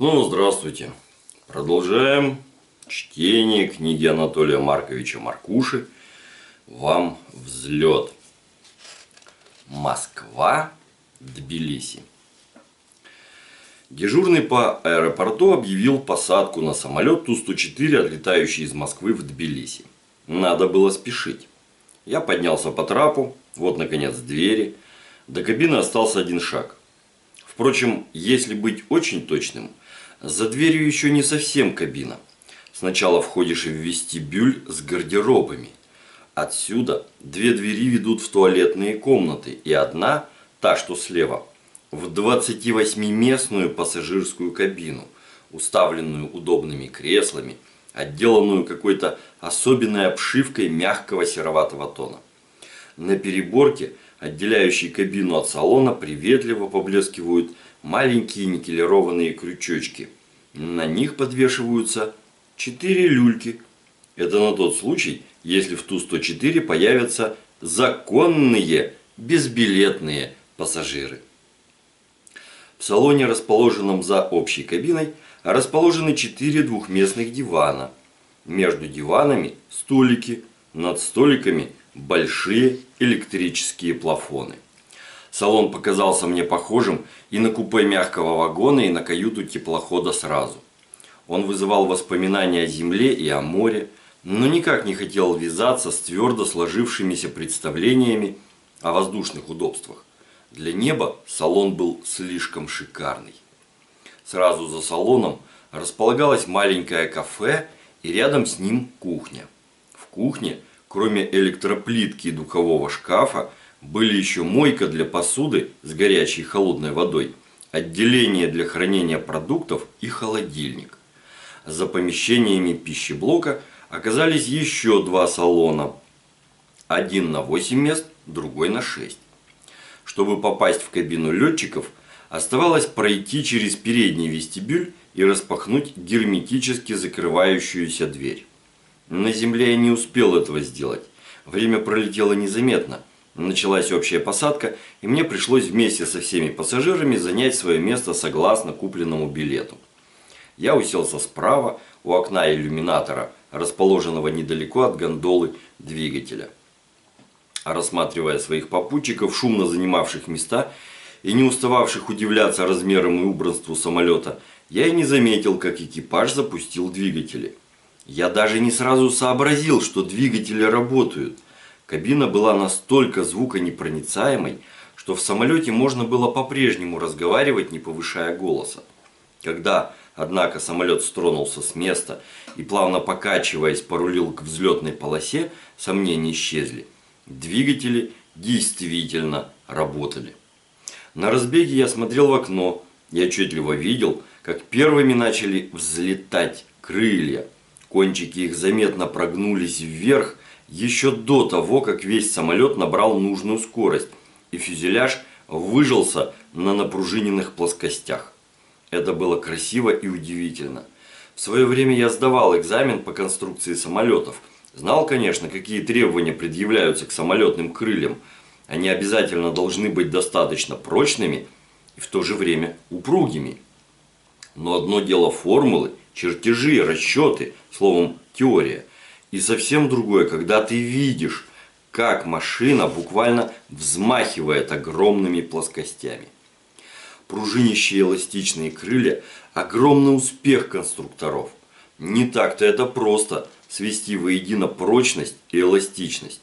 Снова здравствуйте. Продолжаем чтение книги Анатолия Марковича Маркуши «Вам взлет». Москва, Тбилиси. Дежурный по аэропорту объявил посадку на самолет Ту-104, отлетающий из Москвы в Тбилиси. Надо было спешить. Я поднялся по трапу, вот наконец двери. До кабины остался один шаг. Впрочем, если быть очень точным, за дверью еще не совсем кабина. Сначала входишь в вестибюль с гардеробами. Отсюда две двери ведут в туалетные комнаты, и одна, та, что слева, в 28-местную пассажирскую кабину, уставленную удобными креслами, отделанную какой-то особенной обшивкой мягкого сероватого тона. На переборке – отделяющие кабину от салона, приветливо поблескивают маленькие никелированные крючочки. На них подвешиваются четыре люльки. Это на тот случай, если в Ту-104 появятся законные безбилетные пассажиры. В салоне, расположенном за общей кабиной, расположены четыре двухместных дивана. Между диванами столики, над столиками большие электрические плафоны. Салон показался мне похожим и на купе мягкого вагона, и на каюту теплохода сразу. Он вызывал воспоминания о земле и о море, но никак не хотел вязаться с твердо сложившимися представлениями о воздушных удобствах. Для неба салон был слишком шикарный. Сразу за салоном располагалось маленькое кафе и рядом с ним кухня. В кухне – Кроме электроплитки и духового шкафа, были еще мойка для посуды с горячей и холодной водой, отделение для хранения продуктов и холодильник. За помещениями пищеблока оказались еще два салона. Один на 8 мест, другой на 6. Чтобы попасть в кабину летчиков, оставалось пройти через передний вестибюль и распахнуть герметически закрывающуюся дверь. На земле я не успел этого сделать. Время пролетело незаметно. Началась общая посадка, и мне пришлось вместе со всеми пассажирами занять свое место согласно купленному билету. Я уселся справа у окна иллюминатора, расположенного недалеко от гондолы двигателя. Рассматривая своих попутчиков, шумно занимавших места и не устававших удивляться размерам и убранству самолета, я и не заметил, как экипаж запустил двигатели. Я даже не сразу сообразил, что двигатели работают. Кабина была настолько звуконепроницаемой, что в самолете можно было по-прежнему разговаривать, не повышая голоса. Когда, однако, самолет стронулся с места и, плавно покачиваясь, порулил к взлетной полосе, сомнения исчезли. Двигатели действительно работали. На разбеге я смотрел в окно и отчетливо видел, как первыми начали взлетать крылья – Кончики их заметно прогнулись вверх еще до того, как весь самолет набрал нужную скорость, и фюзеляж выжился на напружиненных плоскостях. Это было красиво и удивительно. В свое время я сдавал экзамен по конструкции самолетов. Знал, конечно, какие требования предъявляются к самолетным крыльям. Они обязательно должны быть достаточно прочными и в то же время упругими. Но одно дело формулы, чертежи, расчеты, словом, теория. И совсем другое, когда ты видишь, как машина буквально взмахивает огромными плоскостями. Пружинищие эластичные крылья – огромный успех конструкторов. Не так-то это просто свести воедино прочность и эластичность.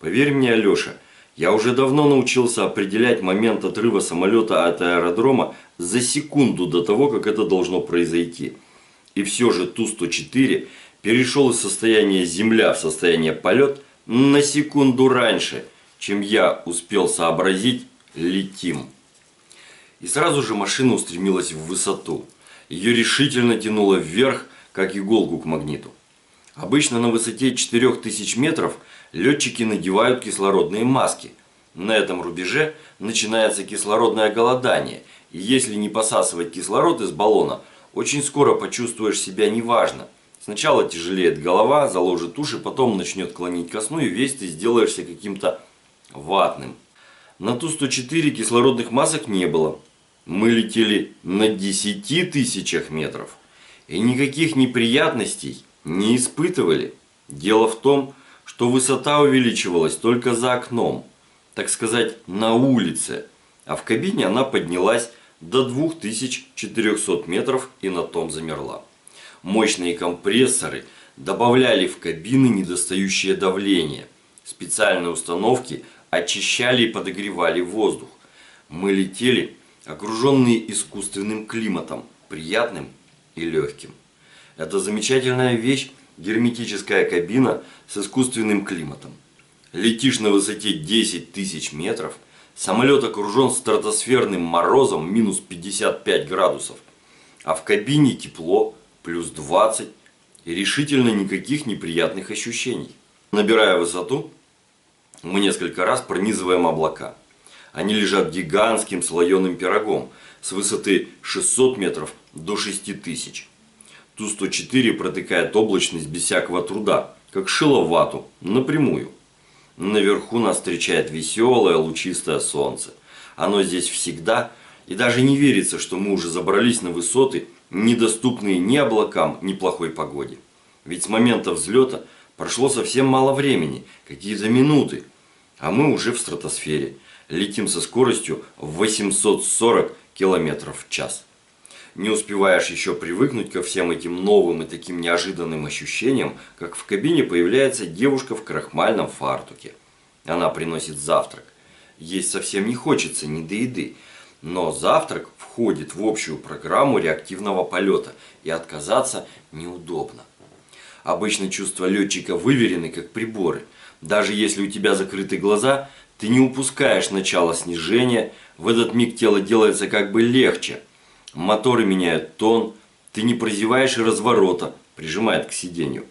Поверь мне, Алеша, я уже давно научился определять момент отрыва самолета от аэродрома за секунду до того, как это должно произойти – и все же Ту-104 перешел из состояния земля в состояние полет на секунду раньше, чем я успел сообразить «летим». И сразу же машина устремилась в высоту. Ее решительно тянуло вверх, как иголку к магниту. Обычно на высоте 4000 метров летчики надевают кислородные маски. На этом рубеже начинается кислородное голодание, и если не посасывать кислород из баллона – очень скоро почувствуешь себя неважно. Сначала тяжелеет голова, заложит уши, потом начнет клонить ко сну, и весь ты сделаешься каким-то ватным. На Ту-104 кислородных масок не было. Мы летели на 10 тысячах метров и никаких неприятностей не испытывали. Дело в том, что высота увеличивалась только за окном, так сказать, на улице, а в кабине она поднялась до 2400 метров и на том замерла. Мощные компрессоры добавляли в кабины недостающее давление. Специальные установки очищали и подогревали воздух. Мы летели, окруженные искусственным климатом, приятным и легким. Это замечательная вещь, герметическая кабина с искусственным климатом. Летишь на высоте 10 тысяч метров, самолет окружен стратосферным морозом минус 55 градусов, а в кабине тепло плюс 20 и решительно никаких неприятных ощущений. Набирая высоту, мы несколько раз пронизываем облака. Они лежат гигантским слоеным пирогом с высоты 600 метров до 6000. Ту-104 протыкает облачность без всякого труда, как шило вату, напрямую. Наверху нас встречает веселое лучистое солнце. Оно здесь всегда, и даже не верится, что мы уже забрались на высоты, недоступные ни облакам, ни плохой погоде. Ведь с момента взлета прошло совсем мало времени, какие-то минуты, а мы уже в стратосфере. Летим со скоростью в 840 км в час. Не успеваешь еще привыкнуть ко всем этим новым и таким неожиданным ощущениям, как в кабине появляется девушка в крахмальном фартуке. Она приносит завтрак. Есть совсем не хочется ни до еды, но завтрак входит в общую программу реактивного полета и отказаться неудобно. Обычно чувства летчика выверены как приборы. Даже если у тебя закрыты глаза, ты не упускаешь начало снижения, в этот миг тело делается как бы легче – Моторы меняют тон, ты не прозеваешь и разворота, прижимает к сиденью.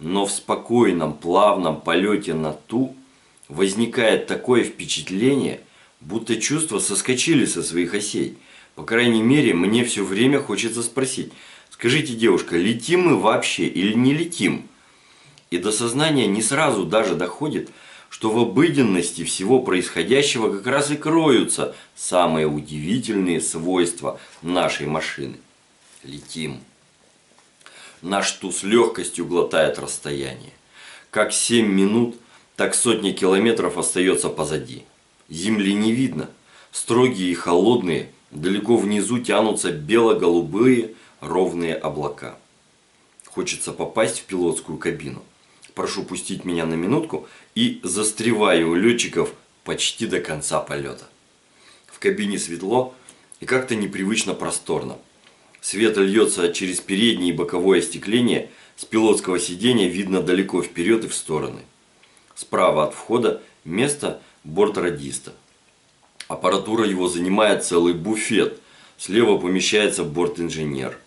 Но в спокойном, плавном полете на ту возникает такое впечатление, будто чувства соскочили со своих осей. По крайней мере, мне все время хочется спросить, скажите, девушка, летим мы вообще или не летим? И до сознания не сразу даже доходит, что в обыденности всего происходящего как раз и кроются самые удивительные свойства нашей машины. Летим. Наш ту с легкостью глотает расстояние. Как 7 минут, так сотни километров остается позади. Земли не видно. Строгие и холодные, далеко внизу тянутся бело-голубые ровные облака. Хочется попасть в пилотскую кабину прошу пустить меня на минутку и застреваю у летчиков почти до конца полета. В кабине светло и как-то непривычно просторно. Свет льется через переднее и боковое остекление, с пилотского сидения видно далеко вперед и в стороны. Справа от входа место бортрадиста. Аппаратура его занимает целый буфет. Слева помещается борт-инженер.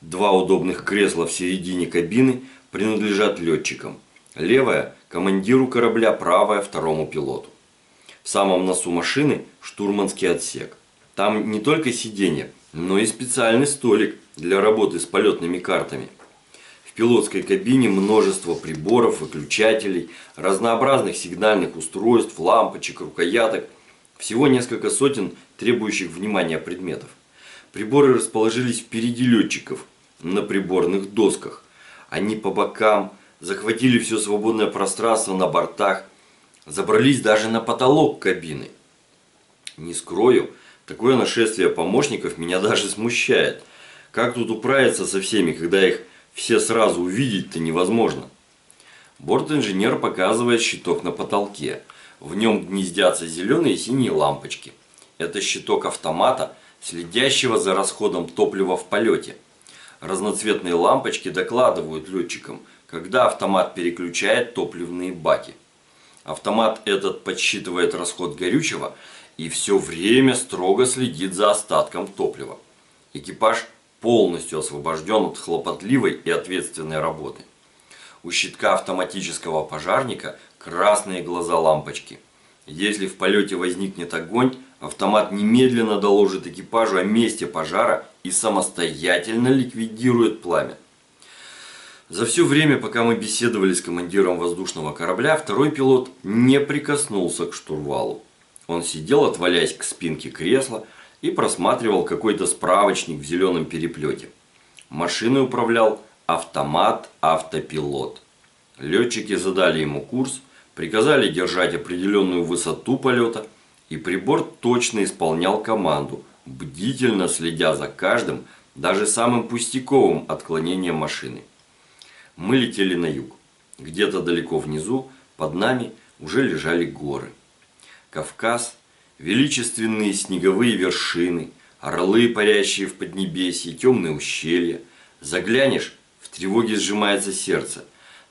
Два удобных кресла в середине кабины принадлежат летчикам – Левая – командиру корабля, правая – второму пилоту. В самом носу машины – штурманский отсек. Там не только сиденье, но и специальный столик для работы с полетными картами. Пилотской кабине множество приборов, выключателей, разнообразных сигнальных устройств, лампочек, рукояток. Всего несколько сотен требующих внимания предметов. Приборы расположились впереди летчиков на приборных досках. Они по бокам – захватили все свободное пространство на бортах, забрались даже на потолок кабины. Не скрою, такое нашествие помощников меня даже смущает. Как тут управиться со всеми, когда их все сразу увидеть-то невозможно? Борт-инженер показывает щиток на потолке. В нем гнездятся зеленые и синие лампочки. Это щиток автомата, следящего за расходом топлива в полете. Разноцветные лампочки докладывают летчикам, когда автомат переключает топливные баки. Автомат этот подсчитывает расход горючего и все время строго следит за остатком топлива. Экипаж полностью освобожден от хлопотливой и ответственной работы. У щитка автоматического пожарника красные глаза лампочки. Если в полете возникнет огонь, автомат немедленно доложит экипажу о месте пожара и самостоятельно ликвидирует пламя. За все время, пока мы беседовали с командиром воздушного корабля, второй пилот не прикоснулся к штурвалу. Он сидел, отваляясь к спинке кресла, и просматривал какой-то справочник в зеленом переплете. Машиной управлял автомат-автопилот. Летчики задали ему курс, приказали держать определенную высоту полета, и прибор точно исполнял команду, бдительно следя за каждым, даже самым пустяковым отклонением машины. Мы летели на юг. Где-то далеко внизу, под нами, уже лежали горы. Кавказ, величественные снеговые вершины, орлы, парящие в поднебесье, темные ущелья. Заглянешь, в тревоге сжимается сердце.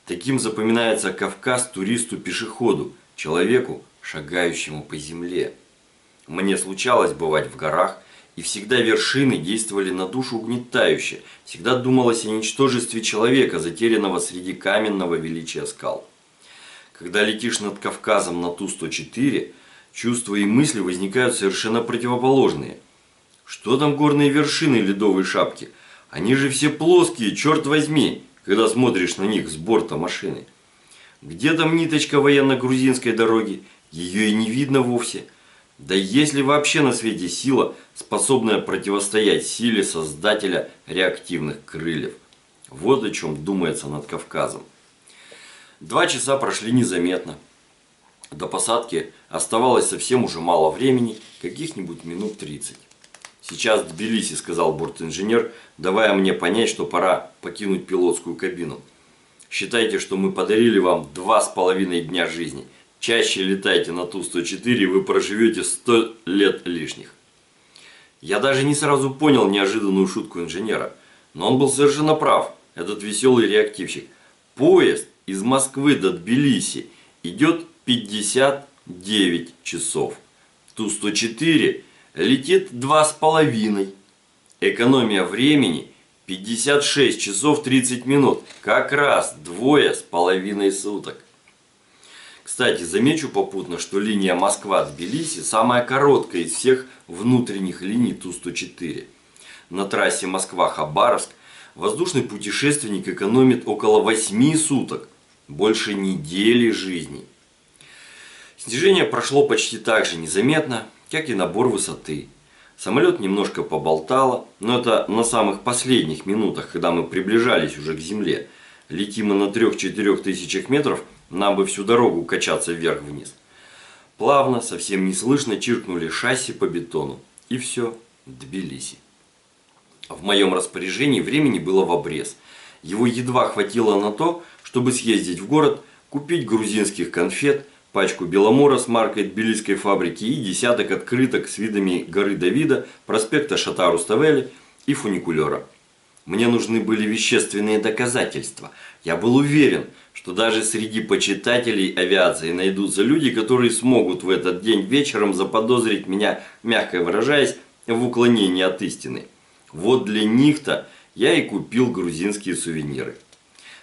Таким запоминается Кавказ туристу-пешеходу, человеку, шагающему по земле. Мне случалось бывать в горах, и всегда вершины действовали на душу угнетающе. Всегда думалось о ничтожестве человека, затерянного среди каменного величия скал. Когда летишь над Кавказом на Ту-104, чувства и мысли возникают совершенно противоположные. Что там горные вершины ледовой шапки? Они же все плоские, черт возьми, когда смотришь на них с борта машины. Где там ниточка военно-грузинской дороги? Ее и не видно вовсе. Да есть ли вообще на свете сила, способная противостоять силе создателя реактивных крыльев? Вот о чем думается над Кавказом. Два часа прошли незаметно. До посадки оставалось совсем уже мало времени, каких-нибудь минут 30. «Сейчас Тбилиси», – сказал бортинженер, давая мне понять, что пора покинуть пилотскую кабину. «Считайте, что мы подарили вам два с половиной дня жизни. Чаще летайте на Ту-104, и вы проживете сто лет лишних». Я даже не сразу понял неожиданную шутку инженера. Но он был совершенно прав, этот веселый реактивщик. Поезд из Москвы до Тбилиси идет 59 часов. Ту-104 летит 2,5. Экономия времени 56 часов 30 минут. Как раз двое с половиной суток. Кстати, замечу попутно, что линия Москва-Тбилиси самая короткая из всех внутренних линий Ту-104. На трассе Москва-Хабаровск воздушный путешественник экономит около 8 суток – больше недели жизни. Снижение прошло почти так же незаметно, как и набор высоты. Самолет немножко поболтало, но это на самых последних минутах, когда мы приближались уже к земле. Летим мы на 3-4 тысячах метров, нам бы всю дорогу качаться вверх-вниз. Плавно, совсем неслышно чиркнули шасси по бетону. И все, Тбилиси. В моем распоряжении времени было в обрез. Его едва хватило на то, чтобы съездить в город, купить грузинских конфет, пачку беломора с маркой тбилисской фабрики и десяток открыток с видами горы Давида, проспекта Шатару-Ставели и фуникулера. Мне нужны были вещественные доказательства. Я был уверен, что даже среди почитателей авиации найдутся люди, которые смогут в этот день вечером заподозрить меня, мягко выражаясь, в уклонении от истины. Вот для них-то я и купил грузинские сувениры.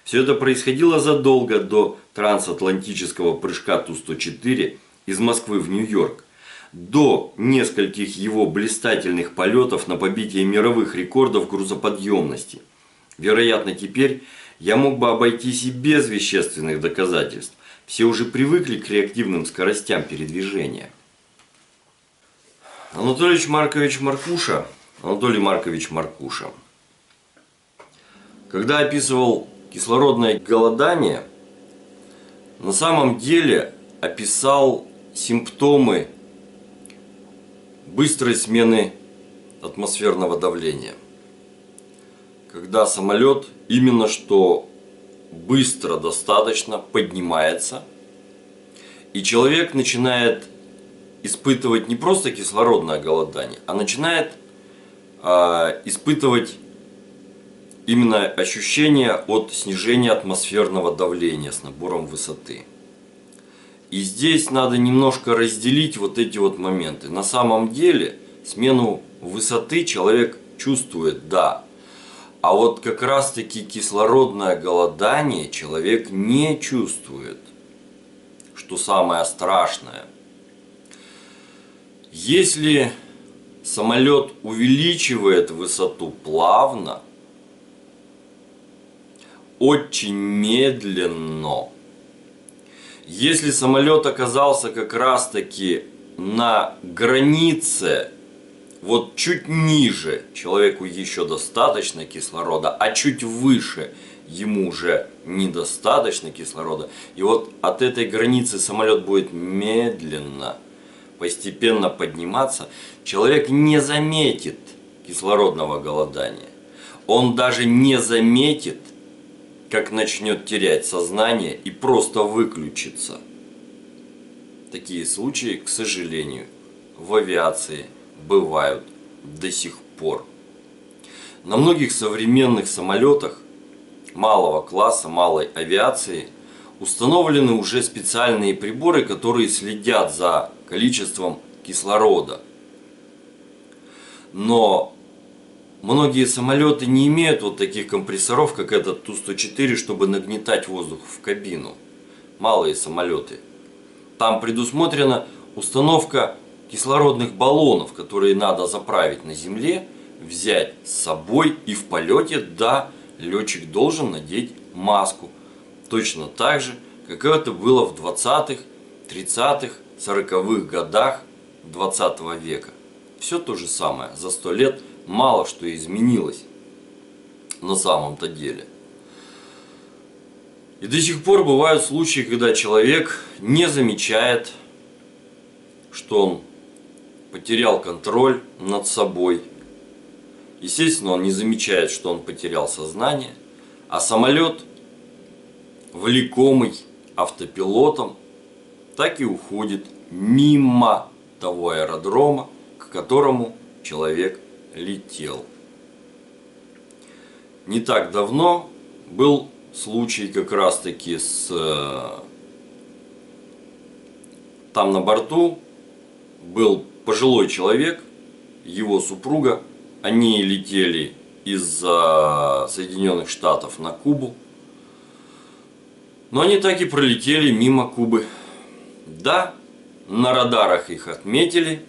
Все это происходило задолго до трансатлантического прыжка Ту-104 из Москвы в Нью-Йорк, до нескольких его блистательных полетов на побитие мировых рекордов грузоподъемности. Вероятно, теперь я мог бы обойтись и без вещественных доказательств. Все уже привыкли к реактивным скоростям передвижения. Анатолий Маркович Маркуша, Анатолий Маркович Маркуша, когда описывал кислородное голодание на самом деле описал симптомы быстрой смены атмосферного давления. Когда самолет именно что быстро достаточно поднимается, и человек начинает испытывать не просто кислородное голодание, а начинает э, испытывать именно ощущение от снижения атмосферного давления с набором высоты. И здесь надо немножко разделить вот эти вот моменты. На самом деле смену высоты человек чувствует, да. А вот как раз таки кислородное голодание человек не чувствует. Что самое страшное. Если самолет увеличивает высоту плавно, очень медленно. Если самолет оказался как раз таки на границе Вот чуть ниже человеку еще достаточно кислорода, а чуть выше ему уже недостаточно кислорода. И вот от этой границы самолет будет медленно, постепенно подниматься. Человек не заметит кислородного голодания. Он даже не заметит, как начнет терять сознание и просто выключится. Такие случаи, к сожалению, в авиации бывают до сих пор. На многих современных самолетах малого класса, малой авиации установлены уже специальные приборы, которые следят за количеством кислорода. Но многие самолеты не имеют вот таких компрессоров, как этот Ту-104, чтобы нагнетать воздух в кабину. Малые самолеты. Там предусмотрена установка кислородных баллонов, которые надо заправить на земле, взять с собой и в полете, да, летчик должен надеть маску. Точно так же, как это было в 20-х, 30-х, 40-х годах 20 века. Все то же самое. За сто лет мало что изменилось на самом-то деле. И до сих пор бывают случаи, когда человек не замечает, что он потерял контроль над собой. Естественно, он не замечает, что он потерял сознание, а самолет, влекомый автопилотом, так и уходит мимо того аэродрома, к которому человек летел. Не так давно был случай как раз таки с э, там на борту был пожилой человек, его супруга, они летели из Соединенных Штатов на Кубу. Но они так и пролетели мимо Кубы. Да, на радарах их отметили,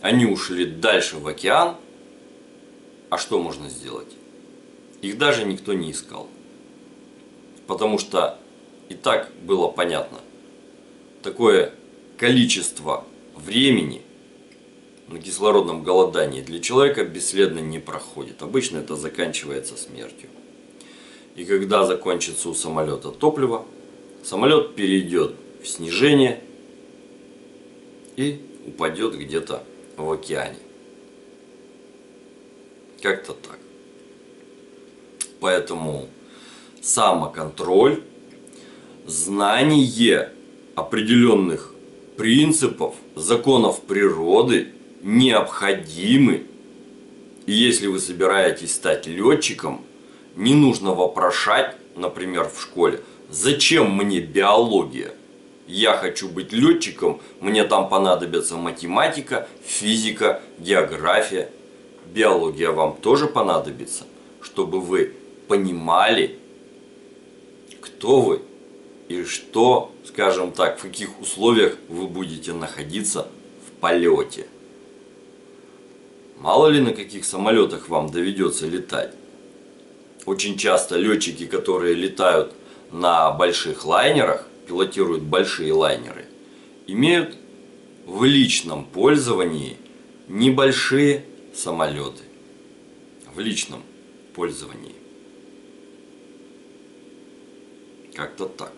они ушли дальше в океан. А что можно сделать? Их даже никто не искал. Потому что и так было понятно. Такое количество времени на кислородном голодании для человека бесследно не проходит. Обычно это заканчивается смертью. И когда закончится у самолета топливо, самолет перейдет в снижение и упадет где-то в океане. Как-то так. Поэтому самоконтроль, знание определенных принципов, законов природы – необходимы. И если вы собираетесь стать летчиком, не нужно вопрошать, например, в школе, зачем мне биология? Я хочу быть летчиком, мне там понадобится математика, физика, география. Биология вам тоже понадобится, чтобы вы понимали, кто вы и что, скажем так, в каких условиях вы будете находиться в полете. Мало ли на каких самолетах вам доведется летать. Очень часто летчики, которые летают на больших лайнерах, пилотируют большие лайнеры, имеют в личном пользовании небольшие самолеты. В личном пользовании. Как-то так.